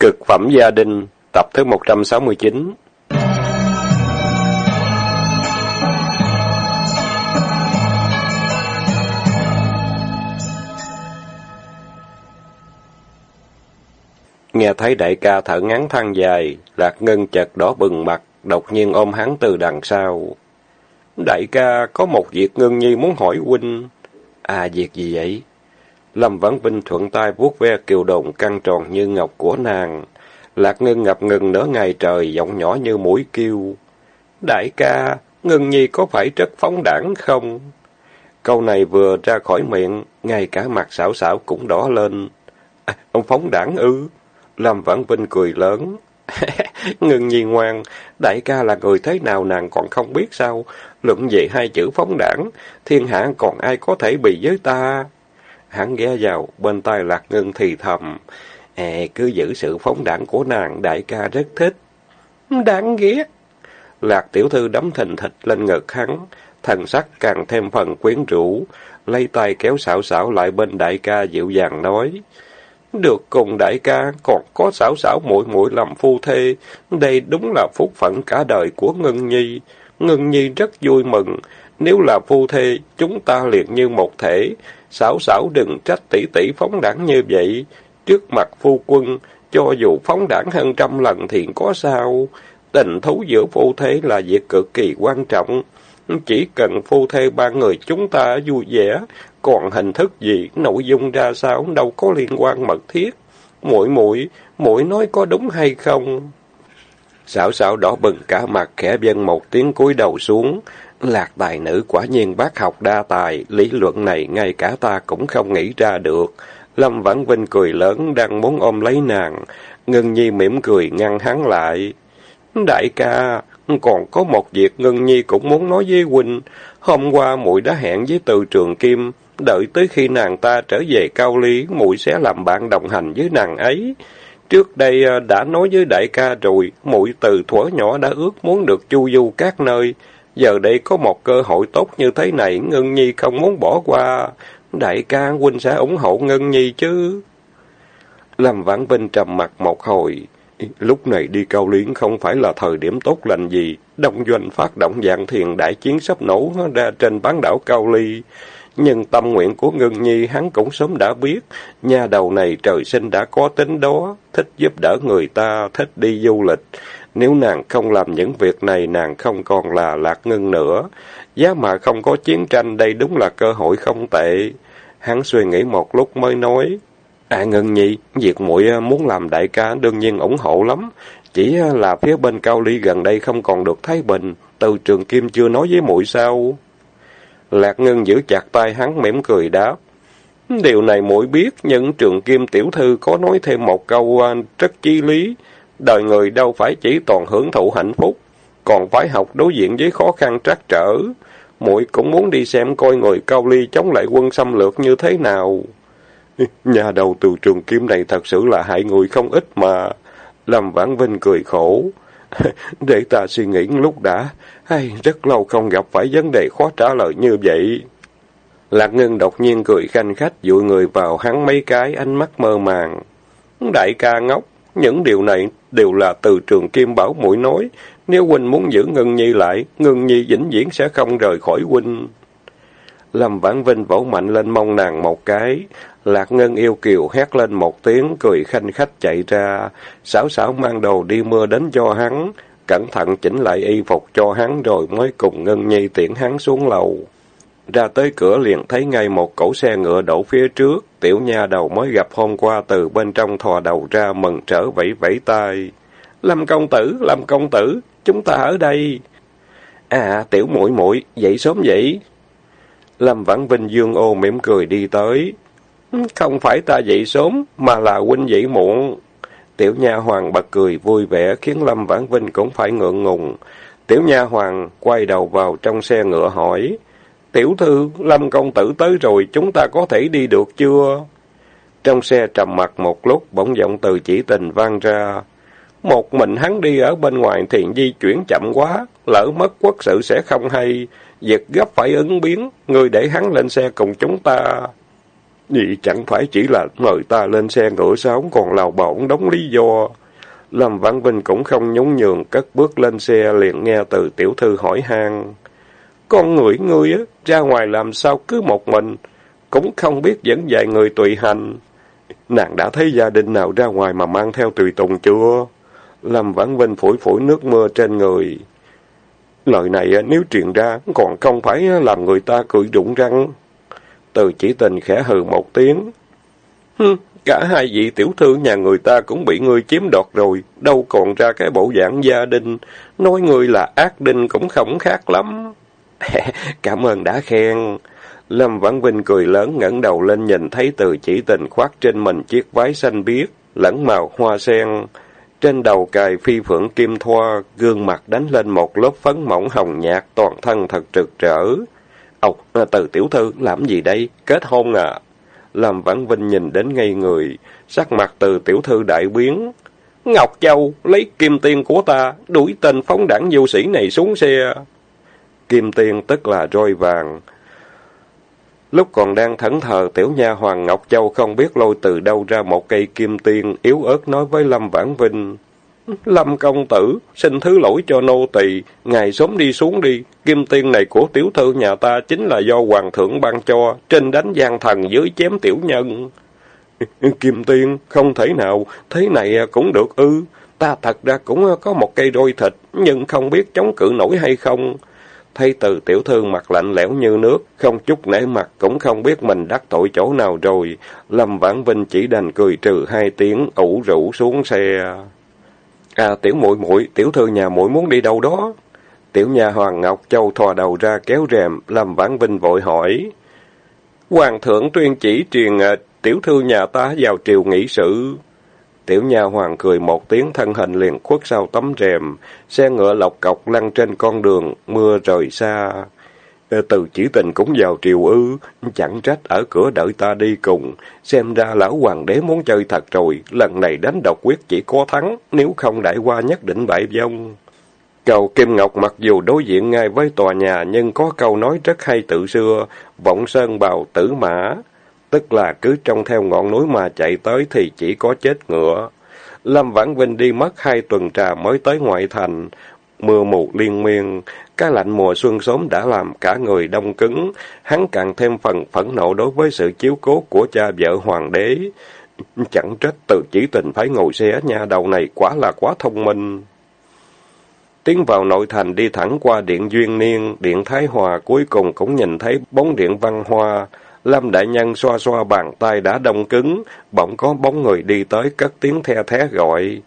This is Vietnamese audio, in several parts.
Cực phẩm gia đình, tập thứ 169 Nghe thấy đại ca thở ngắn than dài, Lạc Ngân chợt đỏ bừng mặt, đột nhiên ôm hắn từ đằng sau. Đại ca, có một việc Ngân Nhi muốn hỏi huynh. À, việc gì vậy? Lâm Vãn Vinh thuận tay vuốt ve kiều đồng căng tròn như ngọc của nàng. Lạc Ngân ngập ngừng nửa ngày trời, giọng nhỏ như mũi kêu. Đại ca, Ngân Nhi có phải rất phóng đảng không? Câu này vừa ra khỏi miệng, ngay cả mặt xảo xảo cũng đỏ lên. À, ông phóng đảng ư? Lâm Vãn Vinh cười lớn. Ngân Nhi ngoan, đại ca là người thế nào nàng còn không biết sao? Luận về hai chữ phóng đảng, thiên hạ còn ai có thể bị với ta? Hắn ghé vào, bên tai Lạc Ngân thì thầm. À, cứ giữ sự phóng đảng của nàng, đại ca rất thích. Đáng ghét. Lạc tiểu thư đấm thình thịch lên ngực hắn, thần sắc càng thêm phần quyến rũ, lấy tay kéo xảo xảo lại bên đại ca dịu dàng nói. Được cùng đại ca, còn có xảo xảo muội muội làm phu thê, đây đúng là phúc phận cả đời của Ngân Nhi. Ngân Nhi rất vui mừng, nếu là phu thê, chúng ta liền như một thể, Xảo xảo đừng trách tỷ tỷ phóng đảng như vậy. Trước mặt phu quân, cho dù phóng đảng hơn trăm lần thì có sao. Tình thú giữa phu thế là việc cực kỳ quan trọng. Chỉ cần phu thê ba người chúng ta vui vẻ, còn hình thức gì, nội dung ra sao đâu có liên quan mật thiết. Muội muội, muội nói có đúng hay không? Xảo xảo đỏ bừng cả mặt khẽ vân một tiếng cúi đầu xuống, Lạc tài nữ quả nhiên bác học đa tài, lý luận này ngay cả ta cũng không nghĩ ra được. Lâm Vãn Vinh cười lớn đang muốn ôm lấy nàng. Ngân Nhi mỉm cười ngăn hắn lại. Đại ca, còn có một việc Ngân Nhi cũng muốn nói với huynh. Hôm qua muội đã hẹn với từ trường Kim, đợi tới khi nàng ta trở về Cao Lý, muội sẽ làm bạn đồng hành với nàng ấy. Trước đây à, đã nói với đại ca rồi, muội từ thuở nhỏ đã ước muốn được chu du các nơi. Giờ đây có một cơ hội tốt như thế này, Ngân Nhi không muốn bỏ qua. Đại ca huynh sẽ ủng hộ Ngân Nhi chứ. Lâm Vãn Vinh trầm mặt một hồi. Lúc này đi cao liễn không phải là thời điểm tốt lành gì. Đông doanh phát động dạng thiền đại chiến sắp nổ ra trên bán đảo Cao Ly. Nhưng tâm nguyện của Ngân Nhi hắn cũng sớm đã biết. Nhà đầu này trời sinh đã có tính đó. Thích giúp đỡ người ta, thích đi du lịch. Nếu nàng không làm những việc này, nàng không còn là lạc ngân nữa. Giá mà không có chiến tranh, đây đúng là cơ hội không tệ. Hắn suy nghĩ một lúc mới nói. À Ngân Nhi, việc muội à, muốn làm đại ca đương nhiên ủng hộ lắm. Chỉ à, là phía bên Cao Ly gần đây không còn được thái bình. Từ trường Kim chưa nói với muội sao? Lạc Ngân giữ chặt tay hắn mỉm cười đáp. Điều này muội biết, nhưng trường Kim tiểu thư có nói thêm một câu à, rất chi lý. Đời người đâu phải chỉ toàn hưởng thụ hạnh phúc, còn phải học đối diện với khó khăn trắc trở. muội cũng muốn đi xem coi người cao ly chống lại quân xâm lược như thế nào. Nhà đầu từ trường kim này thật sự là hại người không ít mà. Lâm Vãn Vinh cười khổ. Để ta suy nghĩ lúc đã. Hay, rất lâu không gặp phải vấn đề khó trả lời như vậy. Lạc Ngân đột nhiên cười khanh khách dụi người vào hắn mấy cái ánh mắt mơ màng. Đại ca ngốc, những điều này đều là từ trường Kim Bảo mũi nói. Nếu huynh muốn giữ Ngân Nhi lại, Ngân Nhi vĩnh viễn sẽ không rời khỏi huynh. Lâm Vãn Vinh vỗ mạnh lên mông nàng một cái. Lạc Ngân yêu kiều hét lên một tiếng, cười khanh khách chạy ra. Sảo sảo mang đồ đi mưa đến cho hắn. Cẩn thận chỉnh lại y phục cho hắn rồi mới cùng Ngân Nhi tiễn hắn xuống lầu. Ra tới cửa liền thấy ngay một cỗ xe ngựa đổ phía trước, tiểu nha đầu mới gặp hôm qua từ bên trong thò đầu ra mừng trở vẫy vẫy tay. Lâm công tử, Lâm công tử, chúng ta ở đây. À, tiểu muội muội dậy sớm vậy? Lâm Vãn Vinh dương ô mỉm cười đi tới. Ừ, không phải ta dậy sớm, mà là huynh dậy muộn. Tiểu nha hoàng bật cười vui vẻ khiến Lâm Vãn Vinh cũng phải ngượng ngùng. Tiểu nha hoàng quay đầu vào trong xe ngựa hỏi. Tiểu thư, Lâm công tử tới rồi, chúng ta có thể đi được chưa? Trong xe trầm mặt một lúc, bỗng giọng từ chỉ tình vang ra. Một mình hắn đi ở bên ngoài thì di chuyển chậm quá, lỡ mất quốc sự sẽ không hay. Việc gấp phải ứng biến, người để hắn lên xe cùng chúng ta. Vì chẳng phải chỉ là mời ta lên xe ngựa sao còn lào bổng đóng lý do. Lâm văn Vinh cũng không nhún nhường, cất bước lên xe liền nghe từ tiểu thư hỏi han con người ngươi á, ra ngoài làm sao cứ một mình, cũng không biết dẫn dạy người tùy hành. Nàng đã thấy gia đình nào ra ngoài mà mang theo tùy tùng chưa? Lâm Vãn Vinh phủi phủi nước mưa trên người. Lời này nếu truyền ra còn không phải làm người ta cười đụng răng. Từ chỉ tình khẽ hừ một tiếng. Hừ, cả hai vị tiểu thư nhà người ta cũng bị ngươi chiếm đoạt rồi, đâu còn ra cái bộ dạng gia đình. Nói ngươi là ác đinh cũng không khác lắm. Cảm ơn đã khen. Lâm Vãn Vinh cười lớn ngẩng đầu lên nhìn thấy từ chỉ tình khoác trên mình chiếc váy xanh biếc, lẫn màu hoa sen. Trên đầu cài phi phượng kim thoa, gương mặt đánh lên một lớp phấn mỏng hồng nhạt, toàn thân thật trực rỡ. Ồ, à, từ tiểu thư, làm gì đây? Kết hôn à? Lâm Vãn Vinh nhìn đến ngay người, sắc mặt từ tiểu thư đại biến. Ngọc Châu, lấy kim tiên của ta, đuổi tên phóng đảng du sĩ này xuống xe. Kim tiên tức là roi vàng, Lúc còn đang thẫn thờ, tiểu nha Hoàng Ngọc Châu không biết lôi từ đâu ra một cây kim tiên, yếu ớt nói với Lâm Vãn Vinh. Lâm công tử, xin thứ lỗi cho nô tỳ, ngài sớm đi xuống đi, kim tiên này của tiểu thư nhà ta chính là do hoàng thượng ban cho, trên đánh gian thần dưới chém tiểu nhân. Kim tiên, không thể nào, thế này cũng được ư. Ta thật ra cũng có một cây đôi thịt, nhưng không biết chống cự nổi hay không. Thấy từ tiểu thư mặt lạnh lẽo như nước, không chút nể mặt, cũng không biết mình đắc tội chỗ nào rồi. Lâm Vãn Vinh chỉ đành cười trừ hai tiếng, ủ rũ xuống xe. À, tiểu muội muội tiểu thư nhà muội muốn đi đâu đó? Tiểu nhà Hoàng Ngọc Châu thò đầu ra kéo rèm, Lâm Vãn Vinh vội hỏi. Hoàng thượng tuyên chỉ truyền à, tiểu thư nhà ta vào triều nghị sự. Tiểu nha hoàng cười một tiếng thân hình liền khuất sau tấm rèm, xe ngựa lọc cọc lăn trên con đường, mưa rời xa. Ờ, từ chỉ tình cũng vào triều ư, chẳng trách ở cửa đợi ta đi cùng, xem ra lão hoàng đế muốn chơi thật rồi, lần này đánh độc quyết chỉ có thắng, nếu không đại qua nhất định bại vong. Cầu Kim Ngọc mặc dù đối diện ngay với tòa nhà nhưng có câu nói rất hay tự xưa, vọng sơn bào tử mã tức là cứ trông theo ngọn núi mà chạy tới thì chỉ có chết ngựa. Lâm Vãn Vinh đi mất hai tuần trà mới tới ngoại thành, mưa mù liên miên, cái lạnh mùa xuân sớm đã làm cả người đông cứng, hắn càng thêm phần phẫn nộ đối với sự chiếu cố của cha vợ hoàng đế. Chẳng trách từ chỉ tình phải ngồi xe nhà đầu này quá là quá thông minh. Tiến vào nội thành đi thẳng qua điện Duyên Niên, điện Thái Hòa cuối cùng cũng nhìn thấy bóng điện Văn Hoa, Lâm Đại Nhân xoa xoa bàn tay đã đông cứng, bỗng có bóng người đi tới cất tiếng the thé gọi.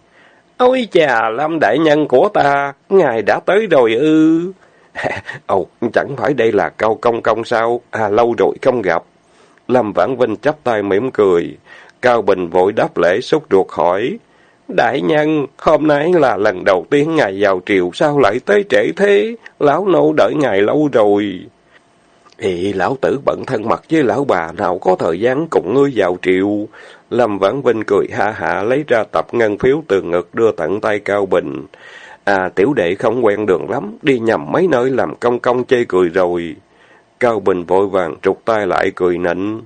Ôi chà, Lâm Đại Nhân của ta, ngài đã tới rồi ư. Ồ, chẳng phải đây là cao công công sao? À, lâu rồi không gặp. Lâm Vãn Vinh chắp tay mỉm cười. Cao Bình vội đáp lễ sốt ruột hỏi. Đại nhân, hôm nay là lần đầu tiên ngài vào triều sao lại tới trễ thế? Lão nô đợi ngài lâu rồi. Thì lão tử bận thân mật với lão bà nào có thời gian cùng ngươi vào triệu. Lâm Vãn Vinh cười ha hạ lấy ra tập ngân phiếu từ ngực đưa tận tay Cao Bình. À tiểu đệ không quen đường lắm, đi nhầm mấy nơi làm công công chê cười rồi. Cao Bình vội vàng trục tay lại cười nịnh.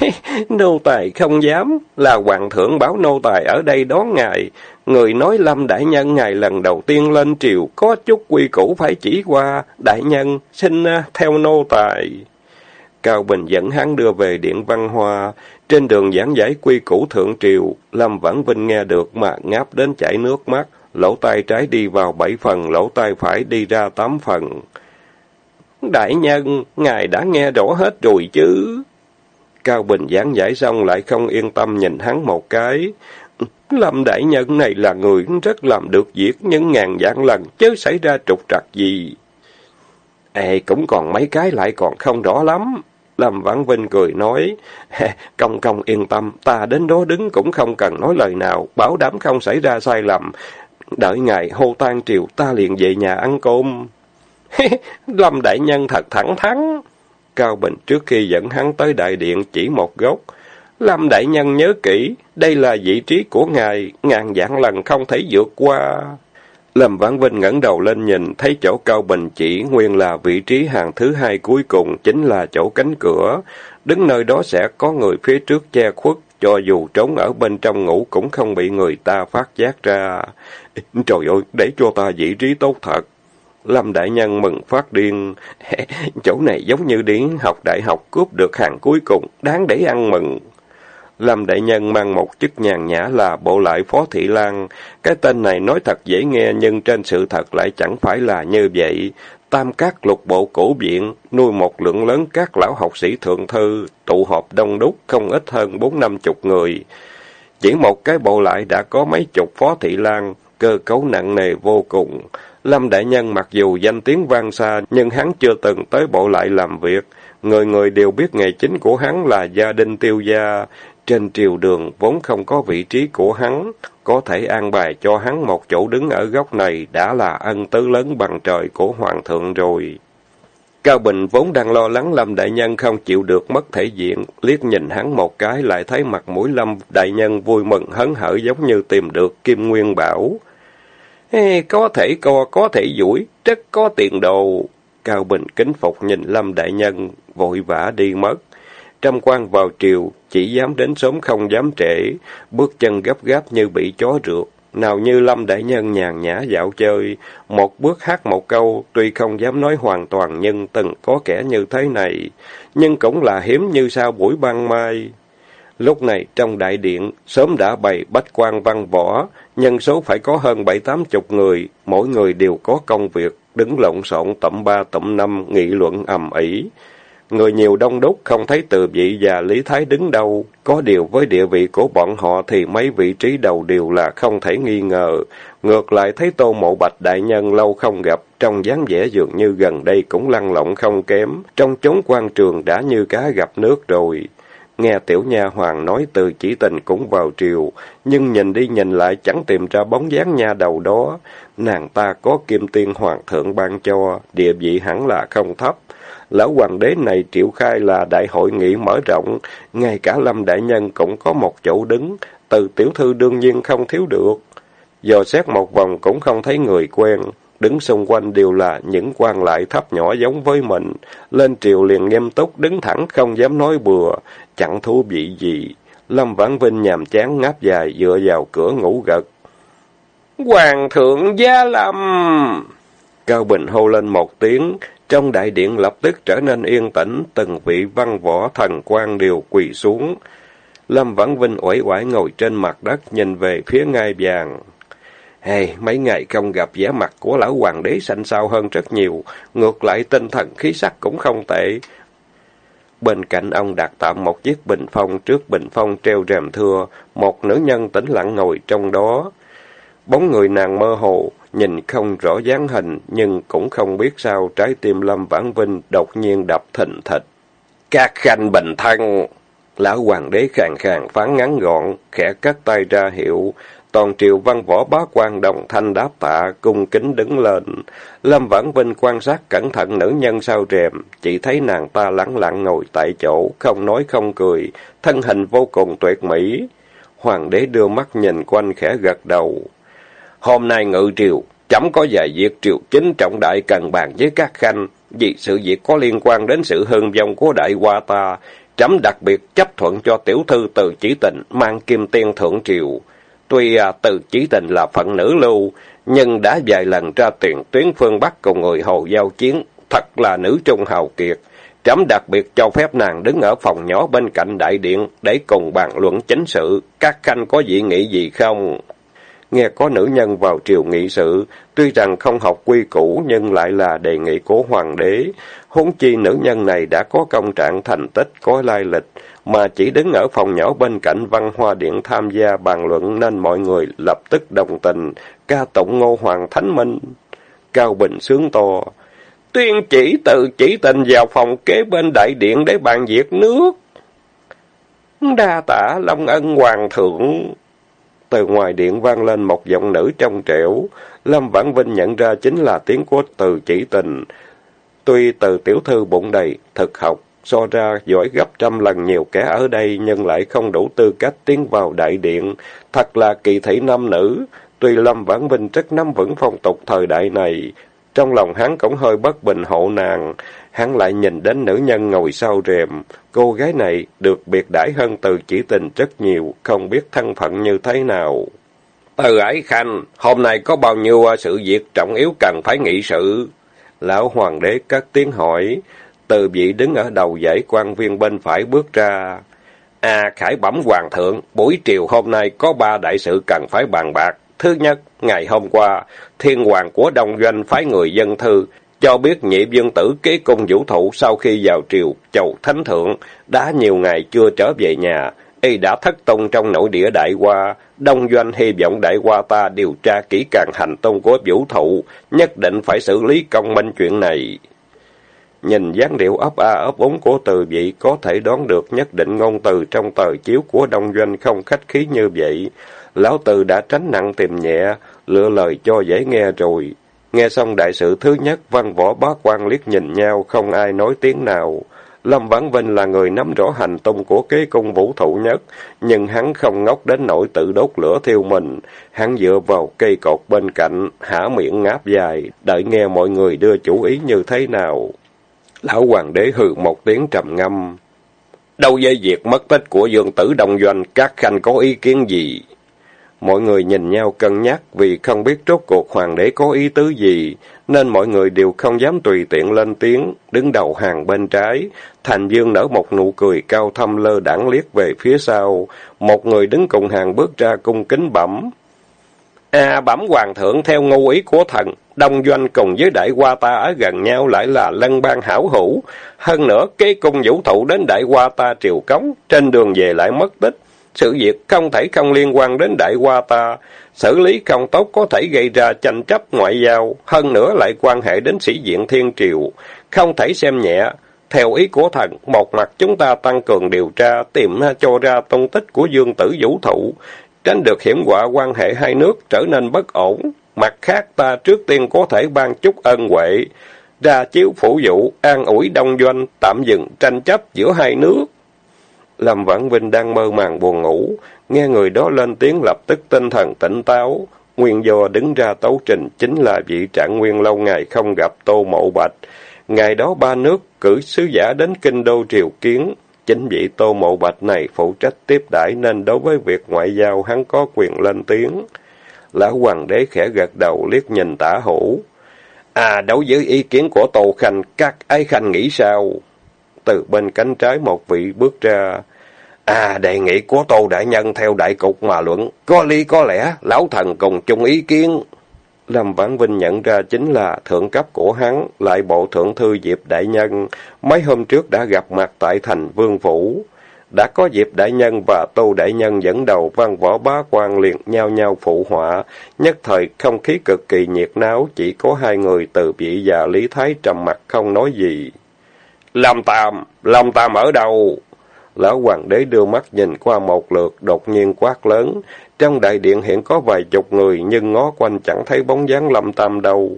nô tài không dám, là hoàng thượng báo nô tài ở đây đón ngài. Người nói Lâm Đại Nhân ngày lần đầu tiên lên triều, có chút quy củ phải chỉ qua. Đại Nhân, xin uh, theo nô tài. Cao Bình dẫn hắn đưa về Điện Văn Hoa. Trên đường giảng giải quy củ thượng triều, Lâm Vãn Vinh nghe được mà ngáp đến chảy nước mắt. Lỗ tai trái đi vào bảy phần, lỗ tai phải đi ra tám phần. Đại nhân, ngài đã nghe rõ hết rồi chứ? Cao Bình giảng giải xong lại không yên tâm nhìn hắn một cái. Lâm đại nhân này là người rất làm được việc những ngàn vạn lần chứ xảy ra trục trặc gì. Ê, cũng còn mấy cái lại còn không rõ lắm. Lâm Vãn Vinh cười nói, công công yên tâm, ta đến đó đứng cũng không cần nói lời nào, bảo đảm không xảy ra sai lầm. Đợi ngày hô tan triều, ta liền về nhà ăn cơm. Lâm đại nhân thật thẳng thắn. Cao Bình trước khi dẫn hắn tới đại điện chỉ một gốc. Lâm Đại Nhân nhớ kỹ, đây là vị trí của ngài, ngàn dạng lần không thể vượt qua. Lâm Vãn Vinh ngẩng đầu lên nhìn, thấy chỗ Cao Bình chỉ nguyên là vị trí hàng thứ hai cuối cùng, chính là chỗ cánh cửa. Đứng nơi đó sẽ có người phía trước che khuất, cho dù trốn ở bên trong ngủ cũng không bị người ta phát giác ra. Trời ơi, để cho ta vị trí tốt thật. Lâm Đại Nhân mừng phát điên. Chỗ này giống như điển học đại học cướp được hàng cuối cùng, đáng để ăn mừng. Lâm Đại Nhân mang một chức nhàn nhã là bộ lại Phó Thị Lan. Cái tên này nói thật dễ nghe nhưng trên sự thật lại chẳng phải là như vậy. Tam các lục bộ cổ viện, nuôi một lượng lớn các lão học sĩ thượng thư, tụ họp đông đúc không ít hơn bốn năm chục người. Chỉ một cái bộ lại đã có mấy chục Phó Thị Lan, cơ cấu nặng nề vô cùng. Lâm Đại Nhân mặc dù danh tiếng vang xa, nhưng hắn chưa từng tới bộ lại làm việc. Người người đều biết nghề chính của hắn là gia đình tiêu gia. Trên triều đường vốn không có vị trí của hắn, có thể an bài cho hắn một chỗ đứng ở góc này đã là ân tứ lớn bằng trời của Hoàng thượng rồi. Cao Bình vốn đang lo lắng Lâm Đại Nhân không chịu được mất thể diện, liếc nhìn hắn một cái lại thấy mặt mũi Lâm Đại Nhân vui mừng hấn hở giống như tìm được Kim Nguyên Bảo. Ê, có thể co, có thể duỗi rất có tiền đồ. Cao Bình kính phục nhìn Lâm Đại Nhân, vội vã đi mất. Trăm quan vào triều, chỉ dám đến sớm không dám trễ, bước chân gấp gáp như bị chó rượt. Nào như Lâm Đại Nhân nhàn nhã dạo chơi, một bước hát một câu, tuy không dám nói hoàn toàn nhưng từng có kẻ như thế này, nhưng cũng là hiếm như sao buổi ban mai. Lúc này trong đại điện, sớm đã bày bách quan văn võ, nhân số phải có hơn bảy tám chục người, mỗi người đều có công việc, đứng lộn xộn tẩm ba tẩm năm, nghị luận ầm ĩ. Người nhiều đông đúc không thấy từ vị và Lý Thái đứng đâu, có điều với địa vị của bọn họ thì mấy vị trí đầu đều là không thể nghi ngờ. Ngược lại thấy Tô Mộ Bạch đại nhân lâu không gặp, trong dáng vẻ dường như gần đây cũng lăn lộn không kém, trong chốn quan trường đã như cá gặp nước rồi. Nghe tiểu nha hoàng nói từ chỉ tình cũng vào triều, nhưng nhìn đi nhìn lại chẳng tìm ra bóng dáng nha đầu đó. Nàng ta có kim tiên hoàng thượng ban cho, địa vị hẳn là không thấp. Lão hoàng đế này triệu khai là đại hội nghị mở rộng, ngay cả lâm đại nhân cũng có một chỗ đứng, từ tiểu thư đương nhiên không thiếu được. Dò xét một vòng cũng không thấy người quen, đứng xung quanh đều là những quan lại thấp nhỏ giống với mình. Lên triều liền nghiêm túc, đứng thẳng không dám nói bừa, chẳng thú vị gì. Lâm Vãn Vinh nhàm chán ngáp dài dựa vào cửa ngủ gật. Hoàng thượng Gia Lâm! Cao Bình hô lên một tiếng, trong đại điện lập tức trở nên yên tĩnh, từng vị văn võ thần quan đều quỳ xuống. Lâm Vãn Vinh uể oải ngồi trên mặt đất nhìn về phía ngai vàng. Hey, mấy ngày không gặp vẻ mặt của lão hoàng đế xanh xao hơn rất nhiều, ngược lại tinh thần khí sắc cũng không tệ. Bên cạnh ông đặt tạm một chiếc bình phong, trước bình phong treo rèm thưa, một nữ nhân tĩnh lặng ngồi trong đó. Bóng người nàng mơ hồ, nhìn không rõ dáng hình, nhưng cũng không biết sao trái tim Lâm Vãn Vinh đột nhiên đập thình thịch. Các khanh bình thân! Lão hoàng đế khàn khàn phán ngắn gọn, khẽ cắt tay ra hiệu, toàn triều văn võ bá quan đồng thanh đáp tạ, cung kính đứng lên. Lâm Vãn Vinh quan sát cẩn thận nữ nhân sau rèm, chỉ thấy nàng ta lẳng lặng ngồi tại chỗ, không nói không cười, thân hình vô cùng tuyệt mỹ. Hoàng đế đưa mắt nhìn quanh khẽ gật đầu. Hôm nay ngự triều, chấm có vài việc triều chính trọng đại cần bàn với các khanh, vì sự việc có liên quan đến sự hưng vong của đại hoa ta, chấm đặc biệt chấp thuận cho tiểu thư từ chỉ tình mang kim tiên thượng triều. Tuy à, từ chỉ tình là phận nữ lưu, nhưng đã vài lần ra tiền tuyến phương Bắc cùng người Hồ giao chiến, thật là nữ trung hào kiệt. Chấm đặc biệt cho phép nàng đứng ở phòng nhỏ bên cạnh đại điện để cùng bàn luận chính sự. Các khanh có dị nghị gì không? Nghe có nữ nhân vào triều nghị sự, tuy rằng không học quy củ nhưng lại là đề nghị của hoàng đế. Huống chi nữ nhân này đã có công trạng thành tích, có lai lịch, mà chỉ đứng ở phòng nhỏ bên cạnh văn hoa điện tham gia bàn luận nên mọi người lập tức đồng tình, ca tụng ngô hoàng thánh minh. Cao Bình sướng to, tuyên chỉ tự chỉ tình vào phòng kế bên đại điện để bàn việc nước. Đa tả Long Ân Hoàng thượng. Từ ngoài điện vang lên một giọng nữ trong trẻo. Lâm Vãn Vinh nhận ra chính là tiếng của từ chỉ tình. Tuy từ tiểu thư bụng đầy, thực học, so ra giỏi gấp trăm lần nhiều kẻ ở đây nhưng lại không đủ tư cách tiến vào đại điện. Thật là kỳ thị nam nữ. Tuy Lâm Vãn Vinh rất nắm vững phong tục thời đại này, trong lòng hắn cũng hơi bất bình hộ nàng. Hắn lại nhìn đến nữ nhân ngồi sau rèm. Cô gái này được biệt đãi hơn từ chỉ tình rất nhiều, không biết thân phận như thế nào. Từ ái khanh, hôm nay có bao nhiêu sự việc trọng yếu cần phải nghị sự? Lão hoàng đế cất tiếng hỏi. Từ vị đứng ở đầu dãy quan viên bên phải bước ra. À, khải bẩm hoàng thượng, buổi chiều hôm nay có ba đại sự cần phải bàn bạc. Thứ nhất, ngày hôm qua, thiên hoàng của Đông Doanh phái người dân thư, cho biết nhị dương tử kế cung vũ thụ sau khi vào triều chầu thánh thượng, đã nhiều ngày chưa trở về nhà, y đã thất tung trong nội địa đại qua, Đông Doanh hy vọng đại qua ta điều tra kỹ càng hành tung của vũ thụ, nhất định phải xử lý công minh chuyện này. Nhìn dáng điệu ấp a ấp úng của từ vị có thể đoán được nhất định ngôn từ trong tờ chiếu của Đông Doanh không khách khí như vậy. Lão Từ đã tránh nặng tìm nhẹ, lựa lời cho dễ nghe rồi. Nghe xong đại sự thứ nhất, văn võ bá quan liếc nhìn nhau, không ai nói tiếng nào. Lâm Vãn Vinh là người nắm rõ hành tung của kế cung vũ thụ nhất, nhưng hắn không ngốc đến nỗi tự đốt lửa thiêu mình. Hắn dựa vào cây cột bên cạnh, hả miệng ngáp dài, đợi nghe mọi người đưa chủ ý như thế nào. Lão hoàng đế hừ một tiếng trầm ngâm. Đâu dây việc mất tích của dương tử đông doanh, các khanh có ý kiến gì? Mọi người nhìn nhau cân nhắc vì không biết rốt cuộc hoàng đế có ý tứ gì, nên mọi người đều không dám tùy tiện lên tiếng, đứng đầu hàng bên trái. Thành Dương nở một nụ cười cao thâm lơ đãng liếc về phía sau, một người đứng cùng hàng bước ra cung kính bẩm. À bẩm hoàng thượng theo ngô ý của thần, Đông Doanh cùng với đại qua ta ở gần nhau lại là lân bang hảo hữu. Hơn nữa, kế cung vũ thụ đến đại qua ta triều cống, trên đường về lại mất tích. Sự việc không thể không liên quan đến đại qua ta, xử lý không tốt có thể gây ra tranh chấp ngoại giao, hơn nữa lại quan hệ đến sĩ diện thiên triều, không thể xem nhẹ. Theo ý của thần, một mặt chúng ta tăng cường điều tra, tìm cho ra tung tích của dương tử vũ thụ, tránh được hiểm họa quan hệ hai nước trở nên bất ổn. Mặt khác ta trước tiên có thể ban chút ân huệ, ra chiếu phủ vụ, an ủi đông doanh, tạm dừng tranh chấp giữa hai nước. Lâm Vãn Vinh đang mơ màng buồn ngủ, nghe người đó lên tiếng lập tức tinh thần tỉnh táo. Nguyên do đứng ra tấu trình chính là vị trạng nguyên lâu ngày không gặp Tô mậu Bạch. Ngày đó ba nước cử sứ giả đến kinh đô triều kiến. Chính vị Tô mậu Bạch này phụ trách tiếp đãi nên đối với việc ngoại giao hắn có quyền lên tiếng. Lão hoàng đế khẽ gật đầu liếc nhìn tả hữu. À, đối với ý kiến của Tô Khanh, các ai Khanh nghĩ sao? Từ bên cánh trái một vị bước ra. À, đề nghị của Tô Đại Nhân theo đại cục mà luận, có lý có lẽ, lão thần cùng chung ý kiến. Lâm Vãn Vinh nhận ra chính là thượng cấp của hắn, lại bộ thượng thư Diệp Đại Nhân, mấy hôm trước đã gặp mặt tại thành Vương Phủ. Đã có Diệp Đại Nhân và Tô Đại Nhân dẫn đầu văn võ bá quan liền nhau nhau phụ họa, nhất thời không khí cực kỳ nhiệt náo, chỉ có hai người từ vị và Lý Thái trầm mặt không nói gì. Lâm Tam, Lâm Tam ở đâu? Lão hoàng đế đưa mắt nhìn qua một lượt, đột nhiên quát lớn. Trong đại điện hiện có vài chục người, nhưng ngó quanh chẳng thấy bóng dáng Lâm Tam đâu.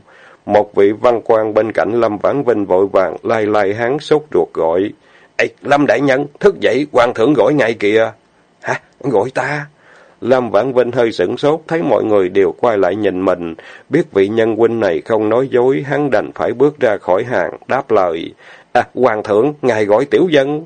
Một vị văn quan bên cạnh Lâm Vãn Vinh vội vàng, lai lai hán sốt ruột gọi. Ê, Lâm Đại Nhân, thức dậy, hoàng thượng gọi ngay kìa. Hả? Gọi ta? Lâm Vãn Vinh hơi sửng sốt, thấy mọi người đều quay lại nhìn mình. Biết vị nhân huynh này không nói dối, hắn đành phải bước ra khỏi hàng, đáp lời. À, hoàng thượng, ngài gọi tiểu dân.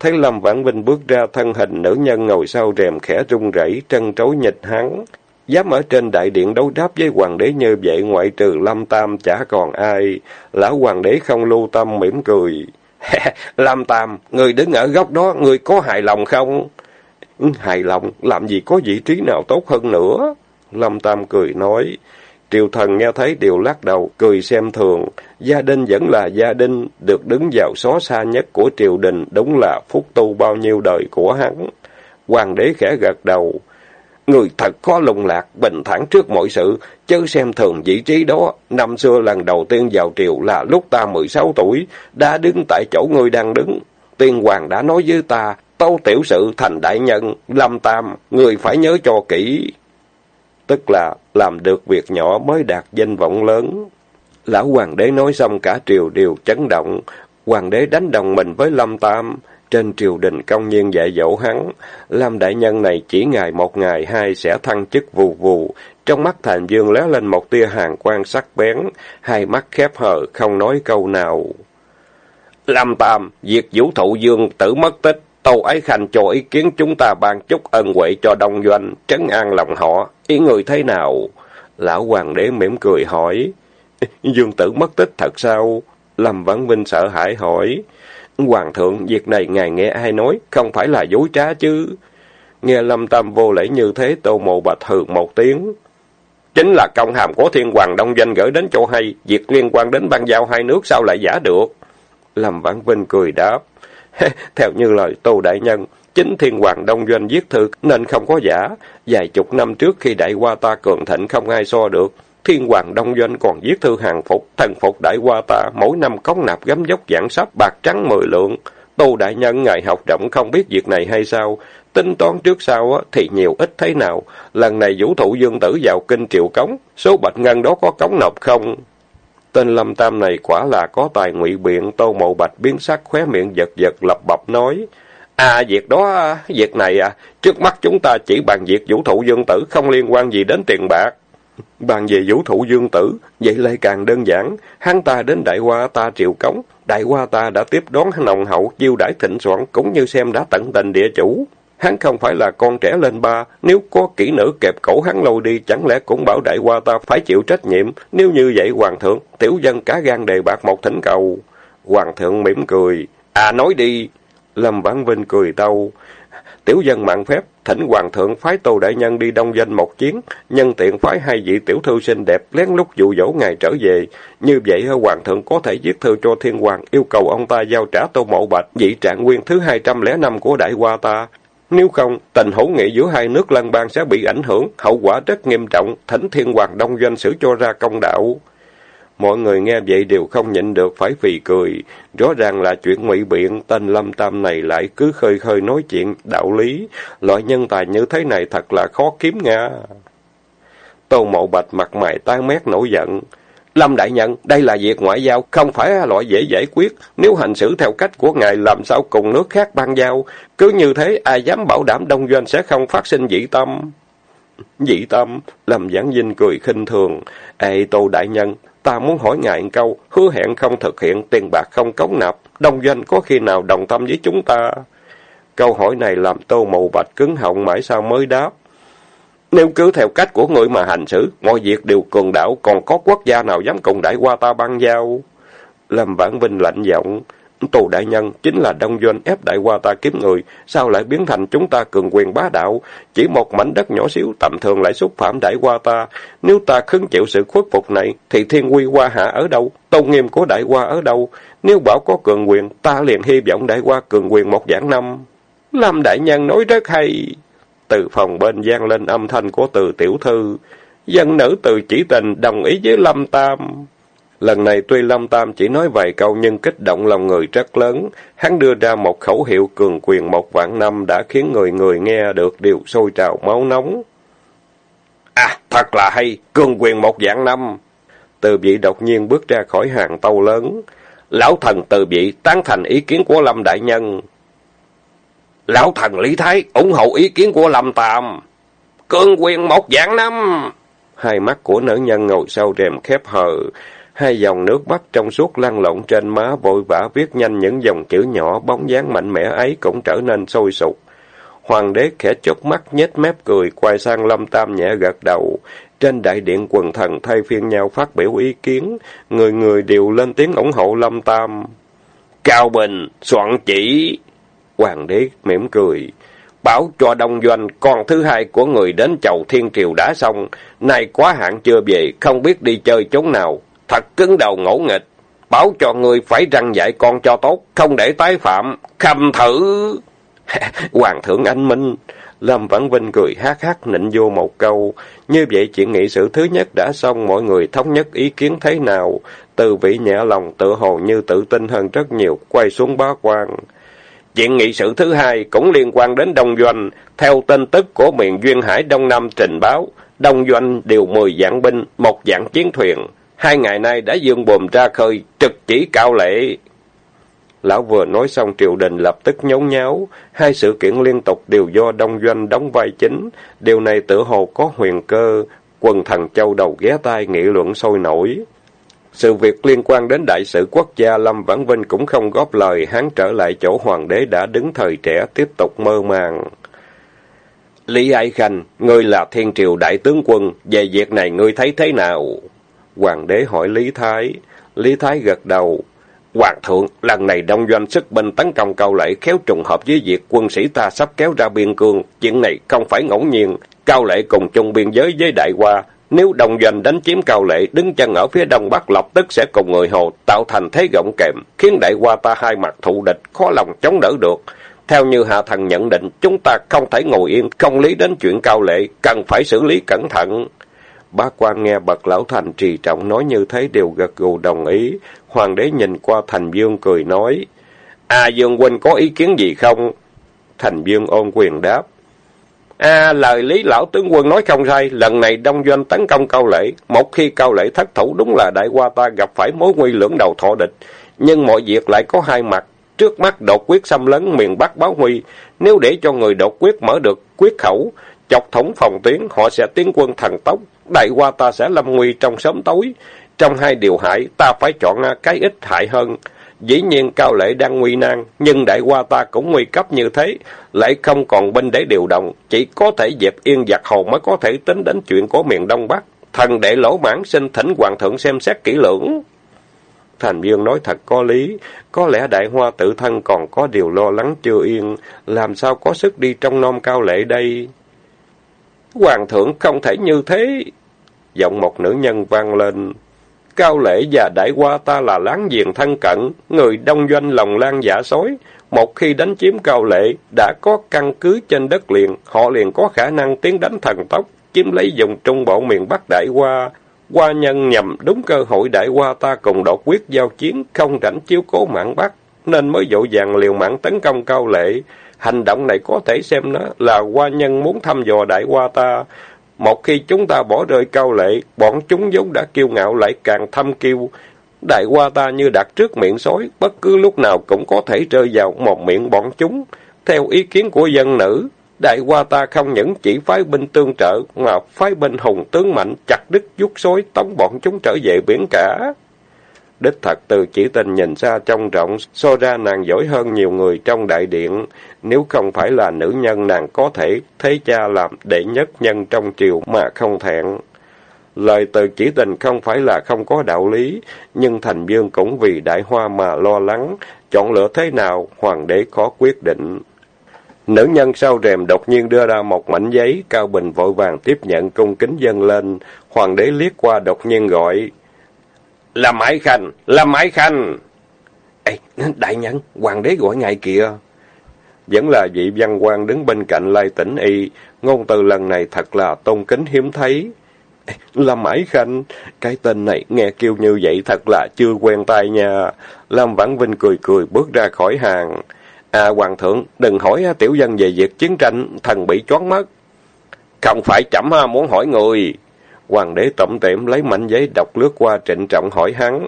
Thấy Lâm Vãn Vinh bước ra thân hình nữ nhân ngồi sau rèm khẽ run rẩy, trân trối nhịch hắn. Dám ở trên đại điện đấu đáp với hoàng đế như vậy ngoại trừ Lâm Tam chả còn ai. Lão hoàng đế không lưu tâm mỉm cười. Lâm Tam, người đứng ở góc đó, người có hài lòng không? Ừ, hài lòng, làm gì có vị trí nào tốt hơn nữa? Lâm Tam cười nói. Triều thần nghe thấy đều lắc đầu, cười xem thường. Gia đình vẫn là gia đình, được đứng vào xó xa nhất của triều đình, đúng là phúc tu bao nhiêu đời của hắn. Hoàng đế khẽ gật đầu. Người thật có lùng lạc, bình thản trước mọi sự, chứ xem thường vị trí đó. Năm xưa lần đầu tiên vào triều là lúc ta 16 tuổi, đã đứng tại chỗ người đang đứng. Tiên hoàng đã nói với ta, tâu tiểu sự thành đại nhân, lâm tam, người phải nhớ cho kỹ tức là làm được việc nhỏ mới đạt danh vọng lớn. Lão hoàng đế nói xong cả triều đều chấn động, hoàng đế đánh đồng mình với Lâm Tam, Trên triều đình công nhiên dạy dỗ hắn, Lâm đại nhân này chỉ ngày một ngày hai sẽ thăng chức vù vù. Trong mắt Thành Dương lóe lên một tia hàng quan sắc bén, hai mắt khép hờ, không nói câu nào. Lâm Tam, việc vũ thụ dương tử mất tích, tàu Ái Khanh cho ý kiến chúng ta ban chút ân huệ cho đông doanh, trấn an lòng họ. Ý người thế nào? Lão hoàng đế mỉm cười hỏi. Dương tử mất tích thật sao? Lâm Văn Vinh sợ hãi hỏi. Hoàng thượng, việc này ngài nghe ai nói, không phải là dối trá chứ. Nghe Lâm Tam vô lễ như thế, Tô Mộ Bạch hừ một tiếng. Chính là công hàm của thiên hoàng đông doanh gửi đến chỗ hay, việc liên quan đến ban giao hai nước sao lại giả được? Lâm Vãn Vinh cười đáp. Theo như lời Tô Đại Nhân, chính thiên hoàng đông doanh viết thư nên không có giả. Vài chục năm trước khi đại qua ta cường thịnh không ai so được. Thiên hoàng đông doanh còn viết thư hàng phục, thần phục đại qua ta, mỗi năm cống nạp gấm dốc giảng sắp bạc trắng mười lượng. Tô Đại Nhân ngài học rộng không biết việc này hay sao? Tính toán trước sau thì nhiều ít thế nào? Lần này vũ thụ dương tử vào kinh triệu cống, số bạch ngân đó có cống nộp không? Tên Lâm Tam này quả là có tài ngụy biện, Tô Mộ Bạch biến sắc khóe miệng giật giật lập bập nói. À, việc đó, việc này à, trước mắt chúng ta chỉ bàn việc vũ thụ dương tử, không liên quan gì đến tiền bạc. Bàn về vũ thụ dương tử, vậy lại càng đơn giản. Hắn ta đến đại hoa ta triệu cống, đại hoa ta đã tiếp đón nồng hậu, chiêu đãi thịnh soạn, cũng như xem đã tận tình địa chủ. Hắn không phải là con trẻ lên ba, nếu có kỹ nữ kẹp cổ hắn lâu đi, chẳng lẽ cũng bảo đại qua ta phải chịu trách nhiệm. Nếu như vậy, Hoàng thượng, tiểu dân cá gan đề bạc một thỉnh cầu. Hoàng thượng mỉm cười. À, nói đi. Lâm Vãn Vinh cười tâu. Tiểu dân mạng phép, thỉnh Hoàng thượng phái Tô Đại Nhân đi đông danh một chiến, nhân tiện phái hai vị tiểu thư xinh đẹp lén lút dụ dỗ ngài trở về. Như vậy, Hoàng thượng có thể viết thư cho Thiên Hoàng, yêu cầu ông ta giao trả Tô Mộ Bạch, vị trạng nguyên thứ hai trăm lẻ năm của Đại Hoa ta. Nếu không, tình hữu nghị giữa hai nước lân bang sẽ bị ảnh hưởng, hậu quả rất nghiêm trọng, thỉnh thiên hoàng đông doanh xử cho ra công đạo. Mọi người nghe vậy đều không nhịn được phải phì cười. Rõ ràng là chuyện ngụy biện, tên Lâm Tam này lại cứ khơi khơi nói chuyện đạo lý. Loại nhân tài như thế này thật là khó kiếm nga. Tô Mộ Bạch mặt mày tái mét nổi giận. Lâm Đại Nhân, đây là việc ngoại giao, không phải loại dễ giải quyết. Nếu hành xử theo cách của ngài làm sao cùng nước khác ban giao. Cứ như thế, ai dám bảo đảm đông doanh sẽ không phát sinh dị tâm. Dị tâm, Lâm Giảng Vinh cười khinh thường. Ê Tô Đại Nhân, ta muốn hỏi ngài một câu, hứa hẹn không thực hiện, tiền bạc không cống nạp, đông doanh có khi nào đồng tâm với chúng ta? Câu hỏi này làm Tô mậu Bạch cứng họng mãi sao mới đáp. Nếu cứ theo cách của người mà hành xử, mọi việc đều cường đảo, còn có quốc gia nào dám cùng đại qua ta băng giao? Lâm Vãn Vinh lạnh giọng, tù đại nhân chính là đông doanh ép đại qua ta kiếm người, sao lại biến thành chúng ta cường quyền bá đạo? Chỉ một mảnh đất nhỏ xíu tầm thường lại xúc phạm đại qua ta. Nếu ta khứng chịu sự khuất phục này, thì thiên quy qua hạ ở đâu? Tôn nghiêm của đại qua ở đâu? Nếu bảo có cường quyền, ta liền hy vọng đại qua cường quyền một giảng năm. Lâm đại nhân nói rất hay. Từ phòng bên gian lên âm thanh của từ tiểu thư. Dân nữ từ chỉ tình đồng ý với Lâm Tam. Lần này tuy Lâm Tam chỉ nói vài câu nhưng kích động lòng người rất lớn. Hắn đưa ra một khẩu hiệu cường quyền một vạn năm đã khiến người người nghe được điều sôi trào máu nóng. À, thật là hay, cường quyền một vạn năm. Từ vị đột nhiên bước ra khỏi hàng tâu lớn. Lão thần từ vị tán thành ý kiến của Lâm Đại Nhân. Lão thần Lý Thái ủng hộ ý kiến của Lâm Tam. Cương quyền một dạng năm. Hai mắt của nữ nhân ngồi sau rèm khép hờ. Hai dòng nước mắt trong suốt lăn lộn trên má vội vã viết nhanh những dòng chữ nhỏ bóng dáng mạnh mẽ ấy cũng trở nên sôi sục. Hoàng đế khẽ chớp mắt nhếch mép cười, quay sang Lâm Tam nhẹ gật đầu. Trên đại điện quần thần thay phiên nhau phát biểu ý kiến, người người đều lên tiếng ủng hộ Lâm Tam. Cao Bình, soạn chỉ, Hoàng đế mỉm cười. Bảo cho đông doanh, con thứ hai của người đến chầu thiên triều đã xong. Nay quá hạn chưa về, không biết đi chơi chốn nào. Thật cứng đầu ngỗ nghịch. Bảo cho người phải răng dạy con cho tốt, không để tái phạm. Khâm thử! Hoàng thượng anh minh! Lâm Vãn Vinh cười hát hát nịnh vô một câu. Như vậy chuyện nghị sự thứ nhất đã xong, mọi người thống nhất ý kiến thế nào. Từ vị nhẹ lòng tự hồ như tự tin hơn rất nhiều, quay xuống bá quan. Chuyện nghị sự thứ hai cũng liên quan đến Đông Doanh. Theo tin tức của miền Duyên Hải Đông Nam trình báo, Đông Doanh điều 10 dạng binh, một dạng chiến thuyền. Hai ngày nay đã dương bùm ra khơi, trực chỉ cao lệ. Lão vừa nói xong triều đình lập tức nhốn nháo, hai sự kiện liên tục đều do Đông Doanh đóng vai chính, điều này tự hồ có huyền cơ, quần thần châu đầu ghé tai nghị luận sôi nổi. Sự việc liên quan đến đại sự quốc gia Lâm Vãn Vinh cũng không góp lời, hắn trở lại chỗ hoàng đế đã đứng thời trẻ tiếp tục mơ màng. Lý Ái Khanh, ngươi là thiên triều đại tướng quân, về việc này ngươi thấy thế nào? Hoàng đế hỏi Lý Thái. Lý Thái gật đầu. Hoàng thượng, lần này đông doanh sức binh tấn công cao lệ khéo trùng hợp với việc quân sĩ ta sắp kéo ra biên cương. Chuyện này không phải ngẫu nhiên. Cao lệ cùng chung biên giới với đại hoa. Nếu đồng doanh đánh chiếm cao lệ, đứng chân ở phía đông bắc lập tức sẽ cùng người hồ tạo thành thế gọng kèm, khiến đại hoa ta hai mặt thù địch, khó lòng chống đỡ được. Theo như Hạ Thần nhận định, chúng ta không thể ngồi yên, không lý đến chuyện cao lệ, cần phải xử lý cẩn thận. Bá quan nghe bậc lão thành trì trọng nói như thế đều gật gù đồng ý. Hoàng đế nhìn qua Thành Dương cười nói, À Dương huynh có ý kiến gì không? Thành Dương ôn quyền đáp, À, lời Lý Lão tướng quân nói không sai, lần này Đông Doanh tấn công cao Lễ. Một khi cao Lễ thất thủ đúng là đại qua ta gặp phải mối nguy lưỡng đầu thọ địch, nhưng mọi việc lại có hai mặt, trước mắt đột quyết xâm lấn miền Bắc báo huy nếu để cho người đột quyết mở được quyết khẩu, chọc thống phòng tuyến, họ sẽ tiến quân thần tốc, đại qua ta sẽ lâm nguy trong sớm tối. Trong hai điều hại, ta phải chọn cái ít hại hơn. Dĩ nhiên cao lệ đang nguy nan, nhưng đại qua ta cũng nguy cấp như thế, lại không còn binh để điều động, chỉ có thể dẹp yên giặc hầu mới có thể tính đến chuyện của miền Đông Bắc. Thần đệ lỗ mãn xin thỉnh hoàng thượng xem xét kỹ lưỡng. Thành Dương nói thật có lý, có lẽ đại hoa tự thân còn có điều lo lắng chưa yên, làm sao có sức đi trong non cao lệ đây? Hoàng thượng không thể như thế. Giọng một nữ nhân vang lên. Cao lễ và đại qua ta là láng giềng thân cận, người đông doanh lòng lan giả sói. Một khi đánh chiếm cao lệ, đã có căn cứ trên đất liền, họ liền có khả năng tiến đánh thần tốc, chiếm lấy vùng trung bộ miền Bắc đại qua. Qua nhân nhằm đúng cơ hội đại qua ta cùng đột quyết giao chiến, không rảnh chiếu cố mạng Bắc, nên mới dội vàng liều mạng tấn công cao lệ. Hành động này có thể xem nó là qua nhân muốn thăm dò đại qua ta. Một khi chúng ta bỏ rơi cao lệ, bọn chúng vốn đã kiêu ngạo lại càng thâm kiêu. Đại qua ta như đặt trước miệng sói, bất cứ lúc nào cũng có thể rơi vào một miệng bọn chúng. Theo ý kiến của dân nữ, đại qua ta không những chỉ phái binh tương trợ, mà phái binh hùng tướng mạnh chặt đứt rút sói tống bọn chúng trở về biển cả. Đích thật từ chỉ tình nhìn xa trông rộng, so ra nàng giỏi hơn nhiều người trong đại điện. Nếu không phải là nữ nhân nàng có thể thấy cha làm đệ nhất nhân trong triều mà không thẹn. Lời từ chỉ tình không phải là không có đạo lý, nhưng Thành Dương cũng vì đại hoa mà lo lắng, chọn lựa thế nào, hoàng đế khó quyết định. Nữ nhân sau rèm đột nhiên đưa ra một mảnh giấy, Cao Bình vội vàng tiếp nhận cung kính dâng lên, hoàng đế liếc qua đột nhiên gọi, Lâm Mãi Khanh, Lâm Mãi Khanh. Ê, đại nhân, hoàng đế gọi ngài kìa. Vẫn là vị văn quan đứng bên cạnh Lai Tĩnh Y, ngôn từ lần này thật là tôn kính hiếm thấy. Ê, Lâm Ái Khanh, cái tên này nghe kêu như vậy thật là chưa quen tai nha. Lâm Vãn Vinh cười cười bước ra khỏi hàng. À, Hoàng thượng, đừng hỏi tiểu dân về việc chiến tranh, thần bị choáng mất. Không phải chậm muốn hỏi người. Hoàng đế tẩm tiệm lấy mảnh giấy đọc lướt qua trịnh trọng hỏi hắn.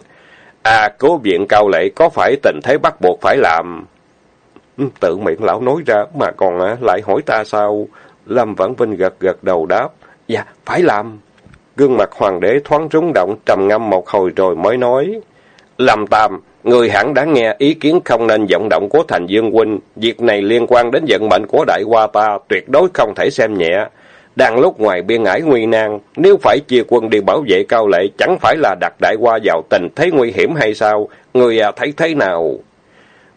À, cố viện cao lệ có phải tình thế bắt buộc phải làm? Ừ, tự miệng lão nói ra mà còn à, lại hỏi ta sao? Lâm Vãn Vinh gật gật đầu đáp. Dạ, phải làm. Gương mặt hoàng đế thoáng rúng động trầm ngâm một hồi rồi mới nói. Lâm Tam, người hẳn đã nghe ý kiến không nên vọng động của thành dương huynh. Việc này liên quan đến vận mệnh của đại hoa ta, tuyệt đối không thể xem nhẹ. Đang lúc ngoài biên ải nguy nan, nếu phải chia quân đi bảo vệ cao lệ, chẳng phải là đặt đại qua vào tình thế nguy hiểm hay sao? Người à thấy thế nào?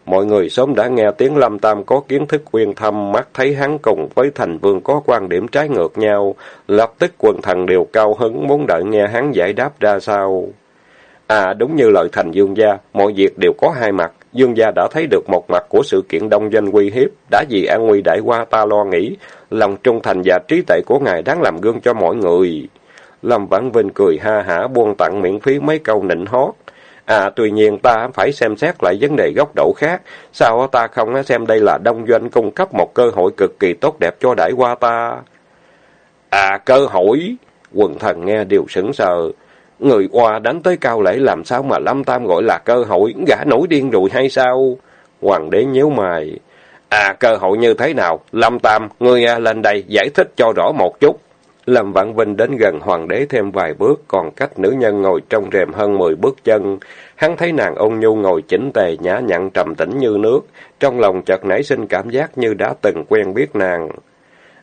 Mọi người sớm đã nghe tiếng Lâm Tam có kiến thức quyên thâm, mắt thấy hắn cùng với thành vương có quan điểm trái ngược nhau, lập tức quần thần đều cao hứng muốn đợi nghe hắn giải đáp ra sao. À đúng như lời thành dương gia, mọi việc đều có hai mặt. Dương gia đã thấy được một mặt của sự kiện đông doanh uy hiếp, đã vì an nguy đại qua ta lo nghĩ, lòng trung thành và trí tuệ của ngài đáng làm gương cho mọi người. Lâm Vãn Vinh cười ha hả buông tặng miễn phí mấy câu nịnh hót. À, tuy nhiên ta phải xem xét lại vấn đề góc độ khác. Sao ta không xem đây là đông doanh cung cấp một cơ hội cực kỳ tốt đẹp cho đại qua ta? À, cơ hội? Quần thần nghe đều sững sờ. Người qua đánh tới cao lễ làm sao mà Lâm Tam gọi là cơ hội, gã nổi điên rồi hay sao? Hoàng đế nhíu mày. À, cơ hội như thế nào? Lâm Tam, ngươi à, lên đây giải thích cho rõ một chút. Lâm vạn Vinh đến gần hoàng đế thêm vài bước, còn cách nữ nhân ngồi trong rèm hơn mười bước chân. Hắn thấy nàng ôn nhu ngồi chỉnh tề, nhã nhặn trầm tĩnh như nước, trong lòng chợt nảy sinh cảm giác như đã từng quen biết nàng.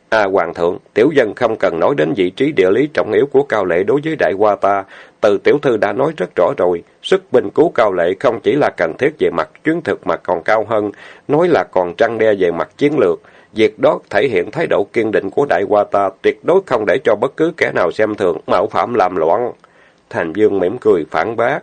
À hoàng thượng, tiểu dân không cần nói đến vị trí địa lý trọng yếu của cao lệ đối với đại hoa ta. Từ tiểu thư đã nói rất rõ rồi, sức binh cứu cao lệ không chỉ là cần thiết về mặt chiến thực mà còn cao hơn, nói là còn trăng đe về mặt chiến lược. Việc đó thể hiện thái độ kiên định của đại hoa ta, tuyệt đối không để cho bất cứ kẻ nào xem thường, mạo phạm làm loạn. Thành Dương mỉm cười phản bác.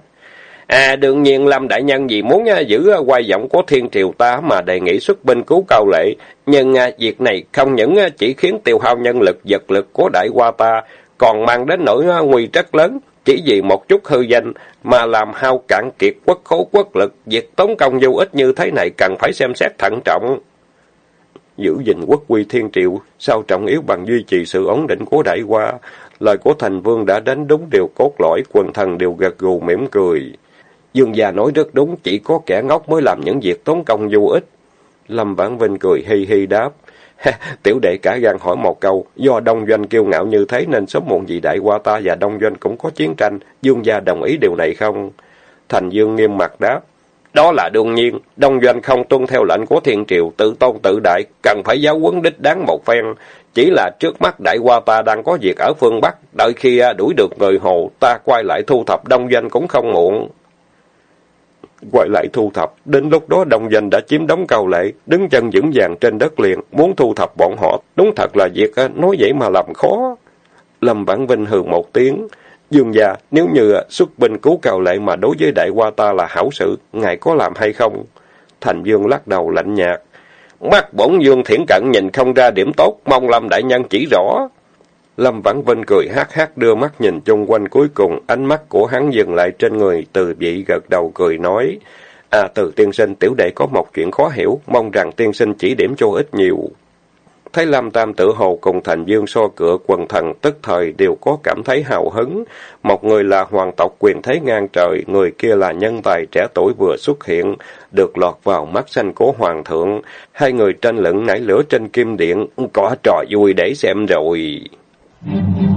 À đương nhiên Lâm Đại Nhân vì muốn uh, giữ uh, quay giọng của thiên triều ta mà đề nghị xuất binh cứu cao lệ. Nhưng uh, việc này không những chỉ khiến tiêu hao nhân lực vật lực của đại qua ta, còn mang đến nỗi nguy rất lớn. Chỉ vì một chút hư danh mà làm hao cạn kiệt quốc khố quốc lực, việc tốn công vô ích như thế này cần phải xem xét thận trọng. Giữ gìn quốc quy thiên triều sao trọng yếu bằng duy trì sự ổn định của đại qua Lời của thành vương đã đến đúng điều cốt lõi, quần thần đều gật gù mỉm cười. Dương gia nói rất đúng, chỉ có kẻ ngốc mới làm những việc tốn công vô ích. Lâm Vãn Vinh cười hi hi đáp. Tiểu đệ cả gan hỏi một câu, do Đông Doanh kiêu ngạo như thế nên sớm muộn gì đại qua ta và Đông Doanh cũng có chiến tranh, Dương gia đồng ý điều này không? Thành Dương nghiêm mặt đáp. Đó là đương nhiên, Đông Doanh không tuân theo lệnh của thiên triều, tự tôn tự đại, cần phải giáo huấn đích đáng một phen. Chỉ là trước mắt đại qua ta đang có việc ở phương Bắc, đợi khi à, đuổi được người Hồ, ta quay lại thu thập Đông Doanh cũng không muộn quay lại thu thập. Đến lúc đó đồng danh đã chiếm đóng cầu lệ, đứng chân vững vàng trên đất liền, muốn thu thập bọn họ. Đúng thật là việc nói vậy mà làm khó. Lâm Vãn Vinh hừ một tiếng. Dương gia, nếu như xuất binh cứu cao lệ mà đối với đại qua ta là hảo sự, ngài có làm hay không? Thành Dương lắc đầu lạnh nhạt. Mắt bổn Dương thiển cận nhìn không ra điểm tốt, mong Lâm đại nhân chỉ rõ. Lâm Vãn Vinh cười hát hát đưa mắt nhìn chung quanh cuối cùng, ánh mắt của hắn dừng lại trên người, từ vị gật đầu cười nói. À từ tiên sinh, tiểu đệ có một chuyện khó hiểu, mong rằng tiên sinh chỉ điểm cho ít nhiều. Thấy Lâm Tam tự hồ cùng thành dương so cửa quần thần tức thời đều có cảm thấy hào hứng. Một người là hoàng tộc quyền thế ngang trời, người kia là nhân tài trẻ tuổi vừa xuất hiện, được lọt vào mắt xanh của hoàng thượng. Hai người tranh luận nảy lửa trên kim điện, có trò vui để xem rồi. Mm-hmm.